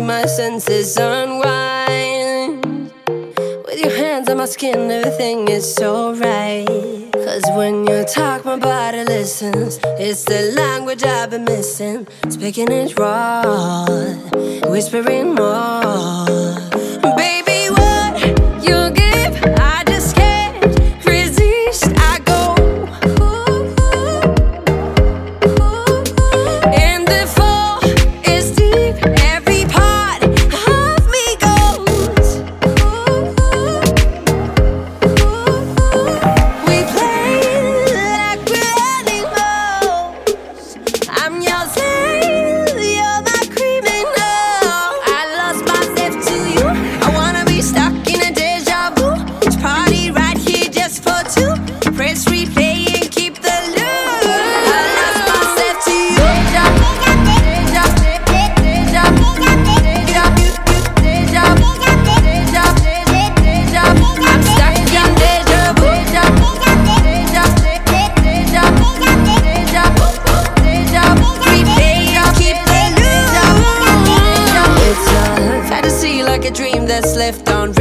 my senses unwind. With your hands on my skin, everything is so right. Cause when you talk, my body listens. It's the language I've been missing. Speaking it raw, whispering more.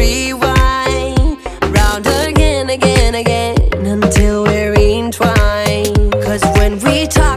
rewind round again, again, again until we're entwined. Cause when we talk.